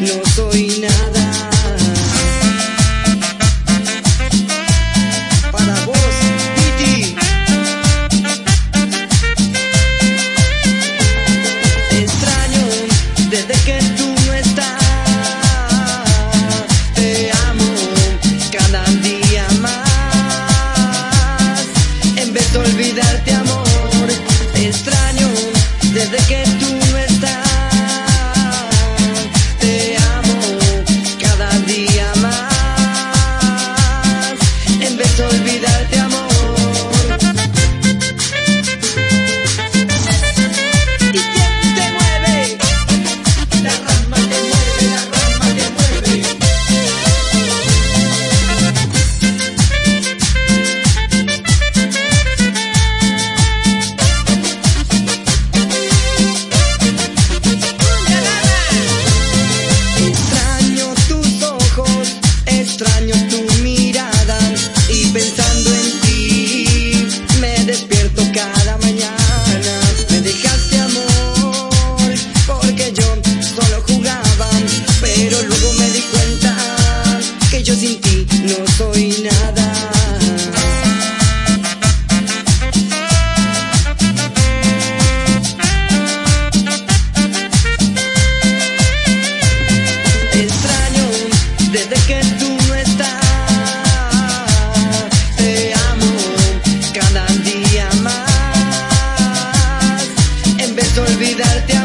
no soy nada. Para vos, Titi. Extraño desde que tú no estás. Te amo cada día más. En vez de olvidarte extraño olvidarte.